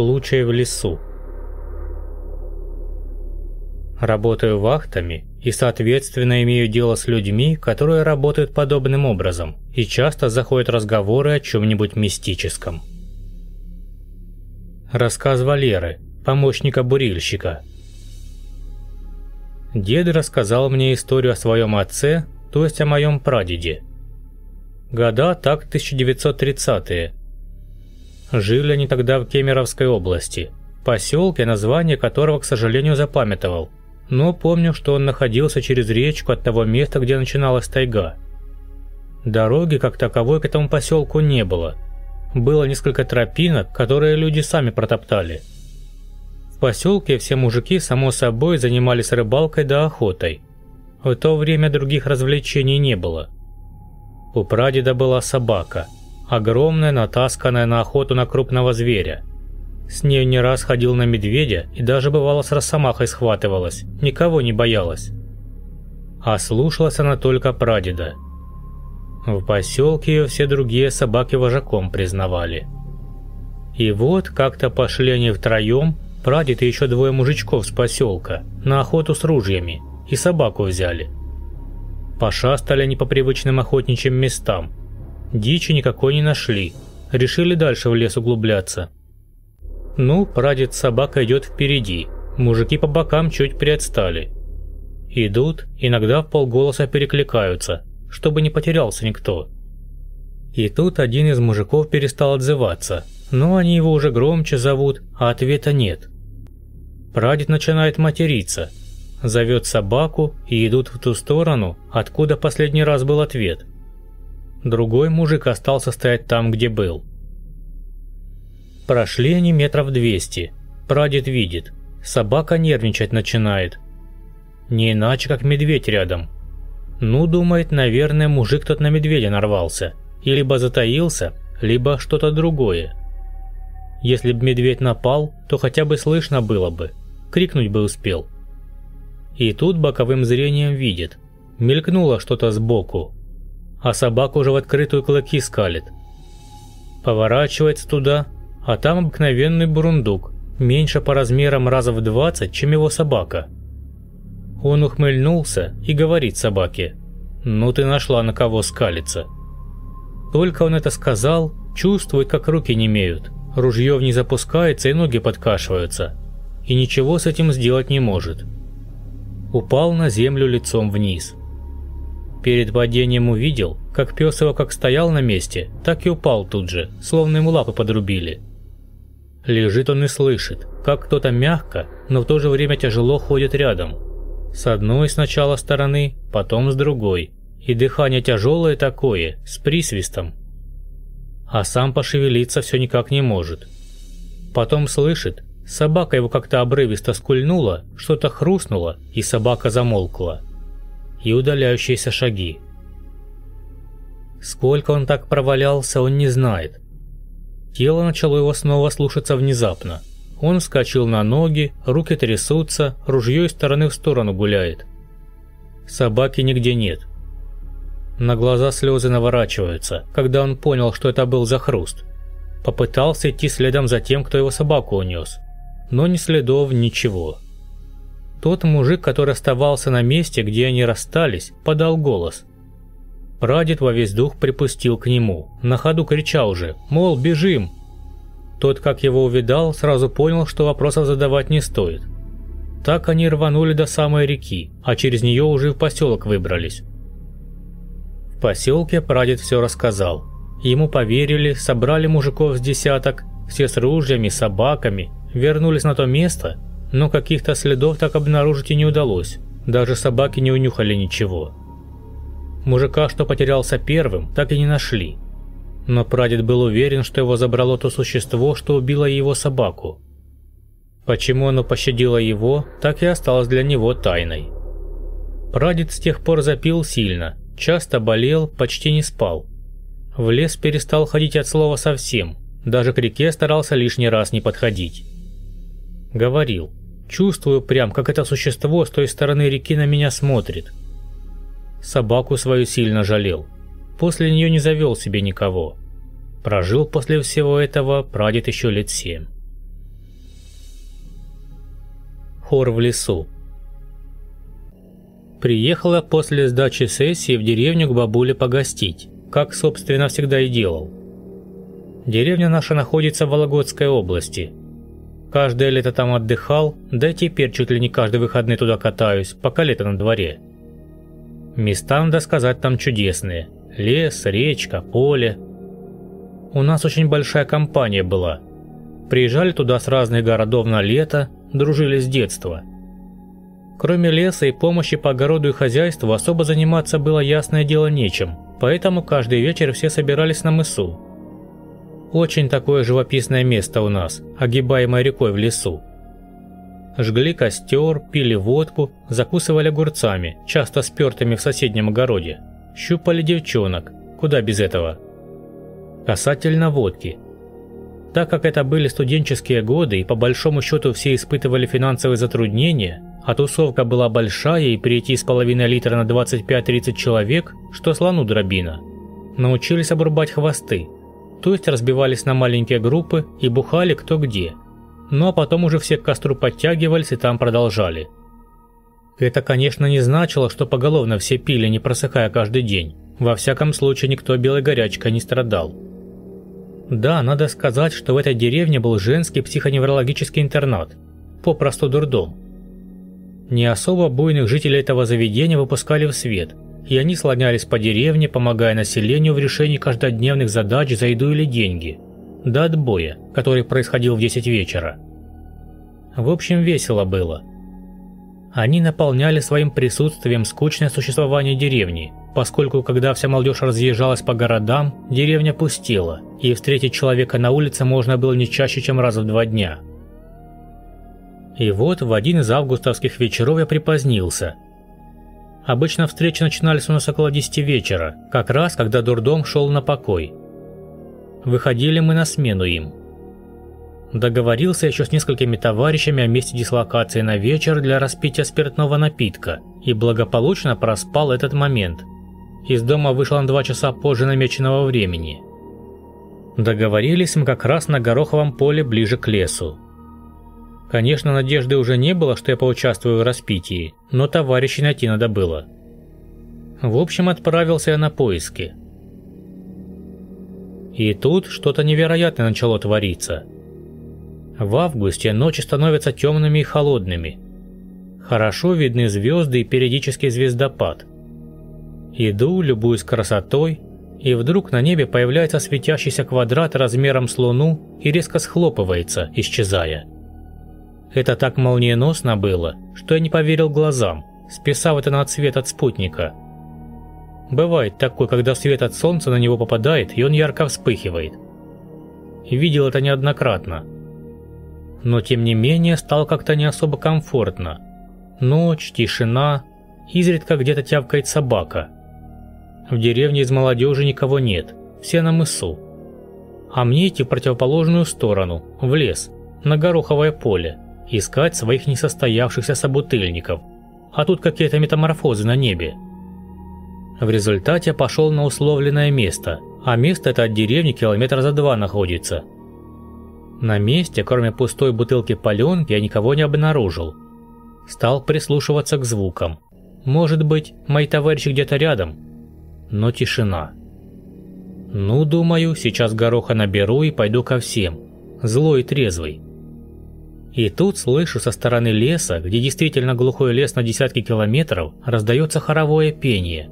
случай в лесу. Работаю вахтами и, соответственно, имею дело с людьми, которые работают подобным образом, и часто заходят разговоры о чем-нибудь мистическом. Рассказ Валеры, помощника бурильщика. Дед рассказал мне историю о своем отце, то есть о моем прадеде. Года так 1930-е. Жили они тогда в Кемеровской области, поселке, название которого, к сожалению, запамятовал. Но помню, что он находился через речку от того места, где начиналась тайга. Дороги как таковой к этому поселку не было. Было несколько тропинок, которые люди сами протоптали. В поселке все мужики, само собой, занимались рыбалкой да охотой. В то время других развлечений не было. У прадеда была собака, огромная, натасканная на охоту на крупного зверя. С нею не раз ходил на медведя и даже бывало с росомахой схватывалась, никого не боялась. А слушалась она только прадеда. В поселке ее все другие собаки вожаком признавали. И вот как-то пошли они втроем, прадед и еще двое мужичков с поселка, на охоту с ружьями, и собаку взяли. Пошастали они по привычным охотничьим местам. Дичи никакой не нашли, решили дальше в лес углубляться. Ну, прадед собака идет впереди, мужики по бокам чуть приотстали. Идут, иногда в полголоса перекликаются, чтобы не потерялся никто. И тут один из мужиков перестал отзываться, но они его уже громче зовут, а ответа нет. Прадед начинает материться, зовет собаку и идут в ту сторону, откуда последний раз был ответ. Другой мужик остался стоять там, где был. Прошли они метров двести. Прадед видит. Собака нервничать начинает. Не иначе, как медведь рядом. Ну, думает, наверное, мужик тот на медведя нарвался. И либо затаился, либо что-то другое. Если б медведь напал, то хотя бы слышно было бы. Крикнуть бы успел. И тут боковым зрением видит. Мелькнуло что-то сбоку. А собака уже в открытую клыки скалит. Поворачивается туда, а там обыкновенный бурундук, меньше по размерам раза в 20, чем его собака. Он ухмыльнулся и говорит собаке, «Ну ты нашла на кого скалиться». Только он это сказал, чувствует, как руки не имеют, ружье в ней запускается и ноги подкашиваются, и ничего с этим сделать не может. Упал на землю лицом вниз. Перед падением увидел, как пес его как стоял на месте, так и упал тут же, словно ему лапы подрубили. Лежит он и слышит, как кто-то мягко, но в то же время тяжело ходит рядом. С одной сначала стороны, потом с другой. И дыхание тяжелое такое, с присвистом. А сам пошевелиться все никак не может. Потом слышит, собака его как-то обрывисто скульнула, что-то хрустнуло, и собака замолкла. И удаляющиеся шаги. Сколько он так провалялся, он не знает. Тело начало его снова слушаться внезапно. Он вскочил на ноги, руки трясутся, ружье из стороны в сторону гуляет. Собаки нигде нет. На глаза слезы наворачиваются, когда он понял, что это был за хруст. Попытался идти следом за тем, кто его собаку унес. Но ни следов, ничего. Тот мужик, который оставался на месте, где они расстались, подал голос. Прадед во весь дух припустил к нему, на ходу крича уже, мол, бежим. Тот, как его увидал, сразу понял, что вопросов задавать не стоит. Так они рванули до самой реки, а через нее уже в поселок выбрались. В поселке прадед все рассказал. Ему поверили, собрали мужиков с десяток, все с ружьями, собаками, вернулись на то место, но каких-то следов так обнаружить и не удалось. Даже собаки не унюхали ничего. Мужика, что потерялся первым, так и не нашли. Но прадед был уверен, что его забрало то существо, что убило его собаку. Почему оно пощадило его, так и осталось для него тайной. Прадед с тех пор запил сильно, часто болел, почти не спал. В лес перестал ходить от слова совсем, даже к реке старался лишний раз не подходить. Говорил, чувствую прям, как это существо с той стороны реки на меня смотрит – Собаку свою сильно жалел. После нее не завел себе никого. Прожил после всего этого прадед еще лет семь. Хор в лесу. Приехала после сдачи сессии в деревню к бабуле погостить, как, собственно, всегда и делал. Деревня наша находится в Вологодской области. Каждое лето там отдыхал, да и теперь чуть ли не каждый выходный туда катаюсь, пока лето на дворе. Места, надо сказать, там чудесные. Лес, речка, поле. У нас очень большая компания была. Приезжали туда с разных городов на лето, дружили с детства. Кроме леса и помощи по огороду и хозяйству особо заниматься было ясное дело нечем, поэтому каждый вечер все собирались на мысу. Очень такое живописное место у нас, огибаемое рекой в лесу. Жгли костер, пили водку, закусывали огурцами, часто спертыми в соседнем огороде. Щупали девчонок, куда без этого. Касательно водки – так как это были студенческие годы и по большому счету все испытывали финансовые затруднения, а тусовка была большая и перейти с половиной литра на 25-30 человек, что слону дробина, научились обрубать хвосты, то есть разбивались на маленькие группы и бухали кто где. Ну а потом уже все к костру подтягивались и там продолжали. Это, конечно, не значило, что поголовно все пили, не просыхая каждый день. Во всяком случае, никто белой горячкой не страдал. Да, надо сказать, что в этой деревне был женский психоневрологический интернат, попросту дурдом. Не особо буйных жителей этого заведения выпускали в свет, и они слонялись по деревне, помогая населению в решении каждодневных задач за еду или деньги, до отбоя, который происходил в 10 вечера. В общем, весело было. Они наполняли своим присутствием скучное существование деревни – поскольку когда вся молодежь разъезжалась по городам, деревня пустела, и встретить человека на улице можно было не чаще, чем раз в два дня. И вот в один из августовских вечеров я припозднился. Обычно встречи начинались у нас около 10 вечера, как раз когда дурдом шел на покой. Выходили мы на смену им. Договорился еще с несколькими товарищами о месте дислокации на вечер для распития спиртного напитка и благополучно проспал этот момент – из дома вышел на два часа позже намеченного времени. Договорились мы как раз на гороховом поле ближе к лесу. Конечно, надежды уже не было, что я поучаствую в распитии, но товарищей найти надо было. В общем, отправился я на поиски. И тут что-то невероятное начало твориться. В августе ночи становятся темными и холодными. Хорошо видны звезды и периодический звездопад. Иду, любуюсь красотой, и вдруг на небе появляется светящийся квадрат размером с Луну и резко схлопывается, исчезая. Это так молниеносно было, что я не поверил глазам, списав это на цвет от спутника. Бывает такое, когда свет от солнца на него попадает, и он ярко вспыхивает. Видел это неоднократно. Но тем не менее стало как-то не особо комфортно. Ночь, тишина, изредка где-то тявкает собака – в деревне из молодежи никого нет, все на мысу. А мне идти в противоположную сторону, в лес, на гороховое поле, искать своих несостоявшихся собутыльников. А тут какие-то метаморфозы на небе. В результате пошел на условленное место, а место это от деревни километра за два находится. На месте, кроме пустой бутылки паленки, я никого не обнаружил. Стал прислушиваться к звукам. Может быть, мои товарищи где-то рядом, но тишина. Ну, думаю, сейчас гороха наберу и пойду ко всем, злой и трезвый. И тут слышу со стороны леса, где действительно глухой лес на десятки километров, раздается хоровое пение.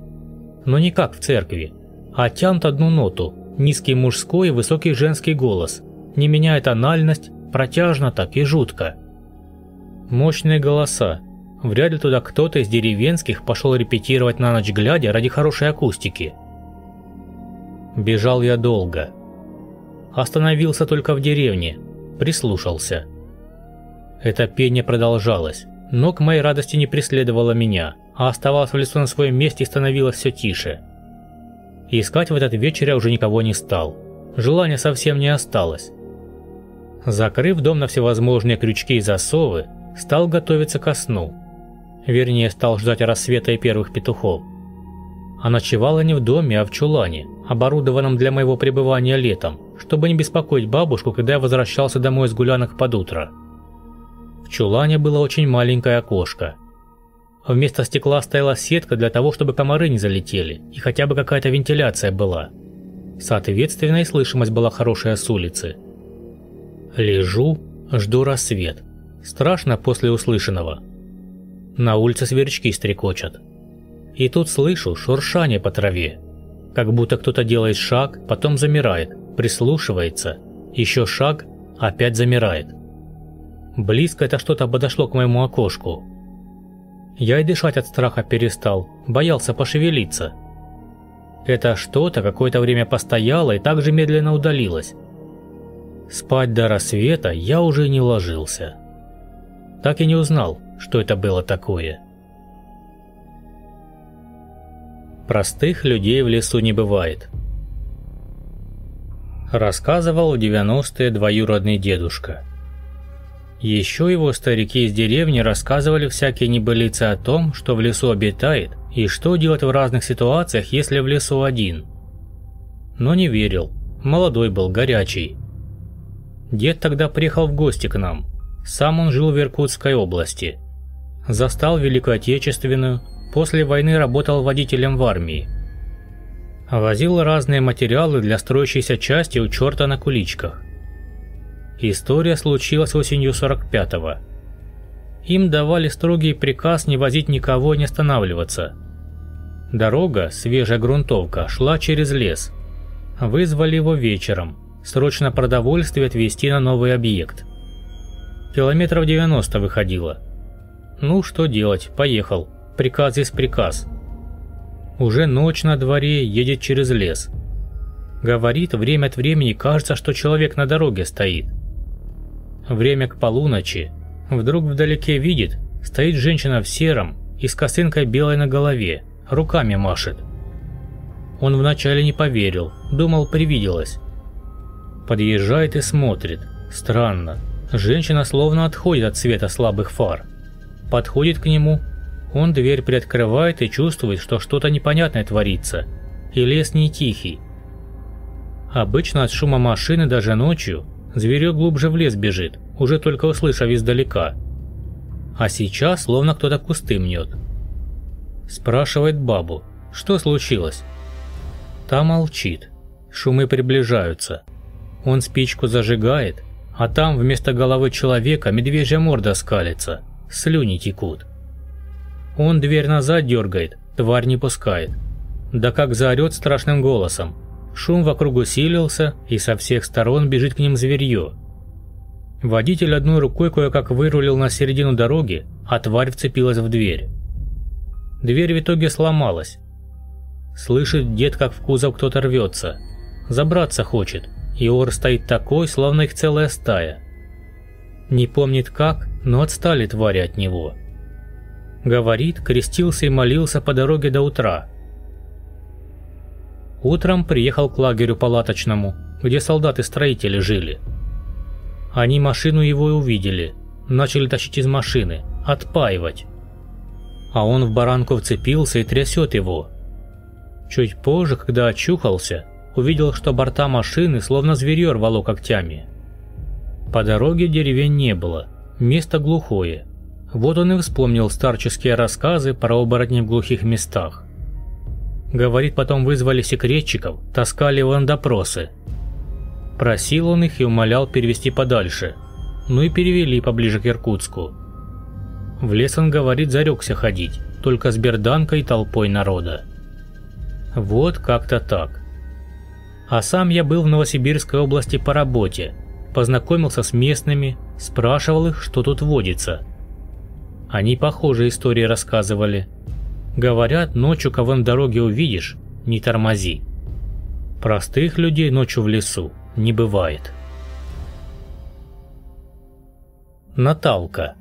Но не как в церкви, а тянут одну ноту, низкий мужской и высокий женский голос, не меняя тональность, протяжно так и жутко. Мощные голоса, Вряд ли туда кто-то из деревенских пошел репетировать на ночь глядя ради хорошей акустики. Бежал я долго. Остановился только в деревне, прислушался. Это пение продолжалось, но к моей радости не преследовало меня, а оставалось в лесу на своем месте и становилось все тише. искать в этот вечер я уже никого не стал. Желания совсем не осталось. Закрыв дом на всевозможные крючки и засовы, стал готовиться ко сну. Вернее, стал ждать рассвета и первых петухов. А ночевала не в доме, а в чулане, оборудованном для моего пребывания летом, чтобы не беспокоить бабушку, когда я возвращался домой с гулянок под утро. В чулане было очень маленькое окошко. Вместо стекла стояла сетка для того, чтобы комары не залетели, и хотя бы какая-то вентиляция была. Соответственно, и слышимость была хорошая с улицы. Лежу, жду рассвет. Страшно после услышанного. На улице сверчки стрекочат. И тут слышу шуршание по траве. Как будто кто-то делает шаг, потом замирает, прислушивается. Еще шаг, опять замирает. Близко это что-то подошло к моему окошку. Я и дышать от страха перестал, боялся пошевелиться. Это что-то какое-то время постояло и также медленно удалилось. Спать до рассвета я уже не ложился. Так и не узнал, что это было такое. Простых людей в лесу не бывает. Рассказывал в 90-е двоюродный дедушка. Еще его старики из деревни рассказывали всякие небылицы о том, что в лесу обитает, и что делать в разных ситуациях, если в лесу один. Но не верил, молодой был, горячий. Дед тогда приехал в гости к нам. Сам он жил в Иркутской области. Застал Великую Отечественную, После войны работал водителем в армии. Возил разные материалы для строящейся части у черта на куличках. История случилась осенью 45-го. Им давали строгий приказ не возить никого и не останавливаться. Дорога, свежая грунтовка, шла через лес. Вызвали его вечером, срочно продовольствие отвезти на новый объект. Километров 90 выходило. Ну, что делать, поехал приказ есть приказ. Уже ночь на дворе, едет через лес. Говорит, время от времени кажется, что человек на дороге стоит. Время к полуночи. Вдруг вдалеке видит, стоит женщина в сером и с косынкой белой на голове, руками машет. Он вначале не поверил, думал, привиделось. Подъезжает и смотрит. Странно. Женщина словно отходит от света слабых фар. Подходит к нему, он дверь приоткрывает и чувствует, что что-то непонятное творится, и лес не тихий. Обычно от шума машины даже ночью зверек глубже в лес бежит, уже только услышав издалека. А сейчас словно кто-то кусты мнет. Спрашивает бабу, что случилось? Та молчит, шумы приближаются. Он спичку зажигает, а там вместо головы человека медвежья морда скалится, слюни текут. Он дверь назад дергает, тварь не пускает. Да как заорет страшным голосом. Шум вокруг усилился, и со всех сторон бежит к ним зверье. Водитель одной рукой кое-как вырулил на середину дороги, а тварь вцепилась в дверь. Дверь в итоге сломалась. Слышит дед, как в кузов кто-то рвется. Забраться хочет, и ор стоит такой, словно их целая стая. Не помнит как, но отстали твари от него. Говорит, крестился и молился по дороге до утра. Утром приехал к лагерю палаточному, где солдаты-строители жили. Они машину его и увидели, начали тащить из машины, отпаивать. А он в баранку вцепился и трясет его. Чуть позже, когда очухался, увидел, что борта машины словно зверье рвало когтями. По дороге деревень не было, место глухое. Вот он и вспомнил старческие рассказы про оборотней в глухих местах. Говорит, потом вызвали секретчиков, таскали его на допросы. Просил он их и умолял перевести подальше. Ну и перевели поближе к Иркутску. В лес он, говорит, зарекся ходить, только с берданкой и толпой народа. Вот как-то так. А сам я был в Новосибирской области по работе, познакомился с местными, спрашивал их, что тут водится – они похожие истории рассказывали. Говорят, ночью кого на дороге увидишь, не тормози. Простых людей ночью в лесу не бывает. Наталка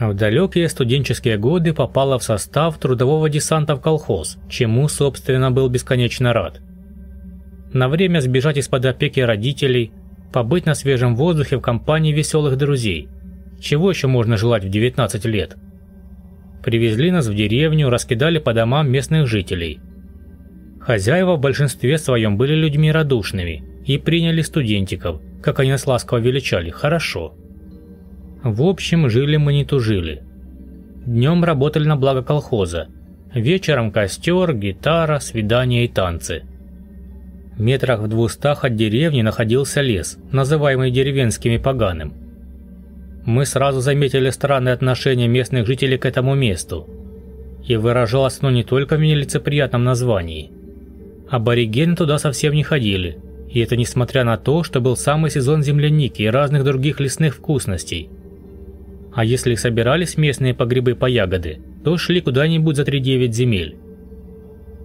В далекие студенческие годы попала в состав трудового десанта в колхоз, чему, собственно, был бесконечно рад. На время сбежать из-под опеки родителей, побыть на свежем воздухе в компании веселых друзей – чего еще можно желать в 19 лет? Привезли нас в деревню, раскидали по домам местных жителей. Хозяева в большинстве своем были людьми радушными и приняли студентиков, как они нас ласково величали, хорошо. В общем, жили мы не тужили. Днем работали на благо колхоза. Вечером костер, гитара, свидания и танцы. Метрах в двухстах от деревни находился лес, называемый деревенскими поганым. Мы сразу заметили странное отношение местных жителей к этому месту. И выражалось оно не только в нелицеприятном названии. Аборигены туда совсем не ходили, и это несмотря на то, что был самый сезон земляники и разных других лесных вкусностей. А если собирались местные по грибы по ягоды, то шли куда-нибудь за 3-9 земель.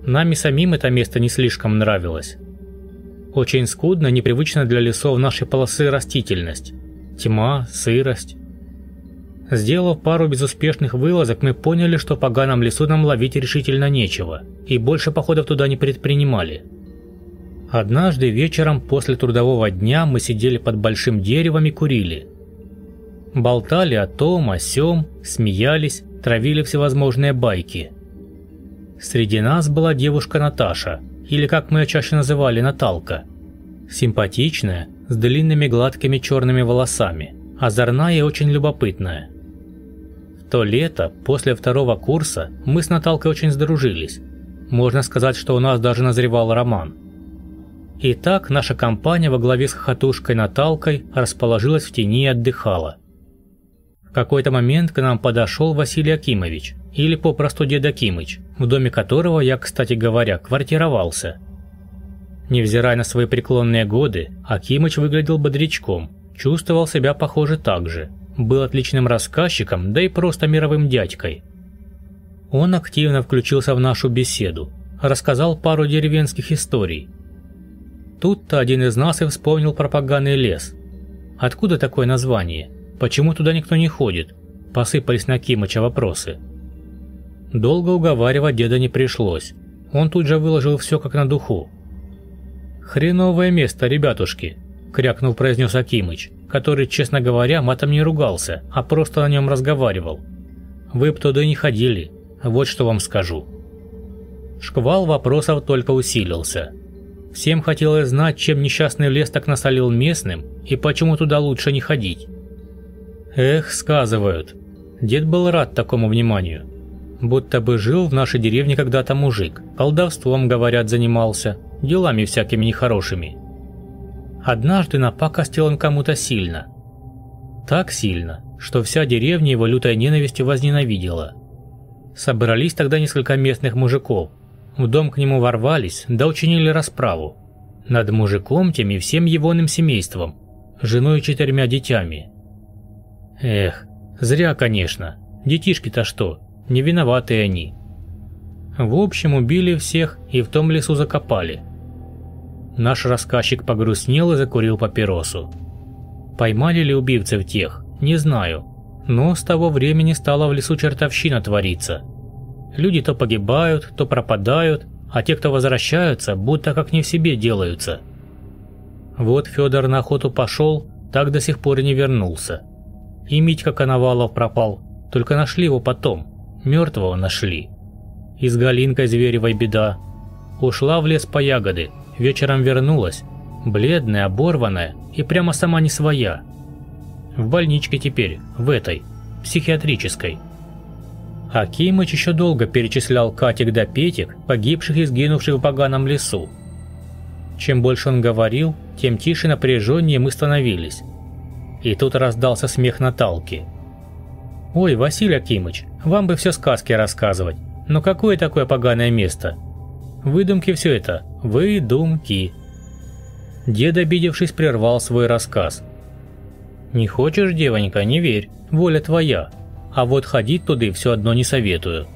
Нами самим это место не слишком нравилось. Очень скудно, непривычно для лесов нашей полосы растительность тьма, сырость. Сделав пару безуспешных вылазок, мы поняли, что по ганом лесу нам ловить решительно нечего, и больше походов туда не предпринимали. Однажды вечером после трудового дня мы сидели под большим деревом и курили. Болтали о том, о сём, смеялись, травили всевозможные байки. Среди нас была девушка Наташа, или как мы ее чаще называли, Наталка. Симпатичная, с длинными гладкими черными волосами, озорная и очень любопытная. В то лето, после второго курса, мы с Наталкой очень сдружились. Можно сказать, что у нас даже назревал роман. Итак, наша компания во главе с хохотушкой Наталкой расположилась в тени и отдыхала. В какой-то момент к нам подошел Василий Акимович, или попросту дед Акимыч, в доме которого я, кстати говоря, квартировался – Невзирая на свои преклонные годы, Акимыч выглядел бодрячком, чувствовал себя, похоже, так же. Был отличным рассказчиком, да и просто мировым дядькой. Он активно включился в нашу беседу, рассказал пару деревенских историй. Тут-то один из нас и вспомнил про лес. Откуда такое название? Почему туда никто не ходит? Посыпались на Кимыча вопросы. Долго уговаривать деда не пришлось. Он тут же выложил все как на духу. «Хреновое место, ребятушки», – крякнул произнес Акимыч, который, честно говоря, матом не ругался, а просто о нем разговаривал. «Вы б туда не ходили, вот что вам скажу». Шквал вопросов только усилился. Всем хотелось знать, чем несчастный лес так насолил местным и почему туда лучше не ходить. Эх, сказывают. Дед был рад такому вниманию. Будто бы жил в нашей деревне когда-то мужик, колдовством, говорят, занимался, делами всякими нехорошими. Однажды напакостил он кому-то сильно. Так сильно, что вся деревня его лютой ненавистью возненавидела. Собрались тогда несколько местных мужиков. В дом к нему ворвались, да учинили расправу. Над мужиком тем и всем егоным семейством, женой и четырьмя детьми. Эх, зря, конечно. Детишки-то что, не виноваты они. В общем, убили всех и в том лесу закопали. Наш рассказчик погрустнел и закурил папиросу. Поймали ли убивцев тех, не знаю, но с того времени стала в лесу чертовщина твориться. Люди то погибают, то пропадают, а те, кто возвращаются, будто как не в себе делаются. Вот Федор на охоту пошел, так до сих пор и не вернулся. И Митька Коновалов пропал, только нашли его потом, мертвого нашли. И с Галинкой Зверевой беда. Ушла в лес по ягоды, вечером вернулась, бледная, оборванная и прямо сама не своя. В больничке теперь, в этой, психиатрической. Акимыч еще долго перечислял Катик да Петик, погибших и сгинувших в поганом лесу. Чем больше он говорил, тем тише и напряженнее мы становились. И тут раздался смех Наталки. «Ой, Василий Акимыч, вам бы все сказки рассказывать. Но какое такое поганое место? Выдумки все это. Выдумки. Дед, обидевшись, прервал свой рассказ. «Не хочешь, девонька, не верь, воля твоя. А вот ходить туды все одно не советую».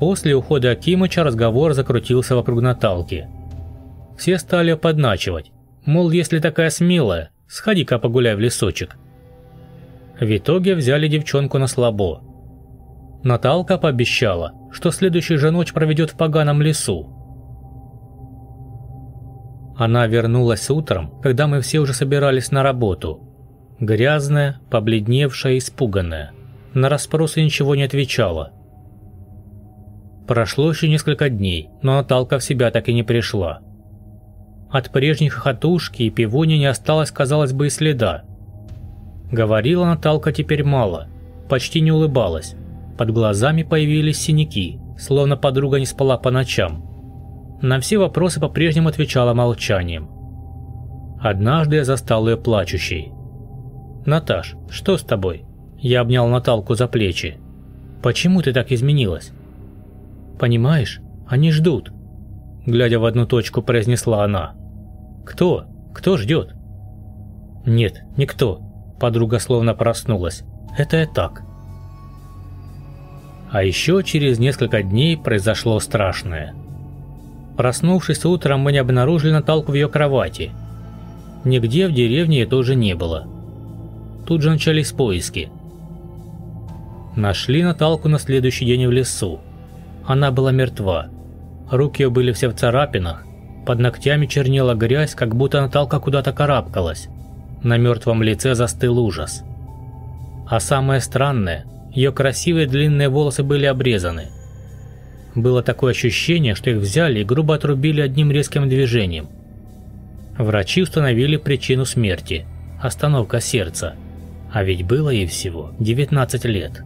После ухода Акимыча разговор закрутился вокруг Наталки. Все стали подначивать, мол, если такая смелая, сходи-ка погуляй в лесочек. В итоге взяли девчонку на слабо. Наталка пообещала, что следующую же ночь проведет в поганом лесу. Она вернулась утром, когда мы все уже собирались на работу. Грязная, побледневшая, испуганная. На расспросы ничего не отвечала. Прошло еще несколько дней, но Наталка в себя так и не пришла. От прежней хохотушки и пивони не осталось, казалось бы, и следа. Говорила Наталка теперь мало, почти не улыбалась. Под глазами появились синяки, словно подруга не спала по ночам. На все вопросы по-прежнему отвечала молчанием. Однажды я застал ее плачущей. «Наташ, что с тобой?» Я обнял Наталку за плечи. «Почему ты так изменилась?» «Понимаешь, они ждут», – глядя в одну точку, произнесла она. «Кто? Кто ждет?» «Нет, никто», – подруга словно проснулась. «Это я так». А еще через несколько дней произошло страшное. Проснувшись утром, мы не обнаружили Наталку в ее кровати. Нигде в деревне ее тоже не было. Тут же начались поиски. Нашли Наталку на следующий день в лесу. Она была мертва. Руки ее были все в царапинах, под ногтями чернела грязь, как будто Наталка куда-то карабкалась. На мертвом лице застыл ужас. А самое странное, ее красивые длинные волосы были обрезаны. Было такое ощущение, что их взяли и грубо отрубили одним резким движением. Врачи установили причину смерти – остановка сердца. А ведь было ей всего 19 лет.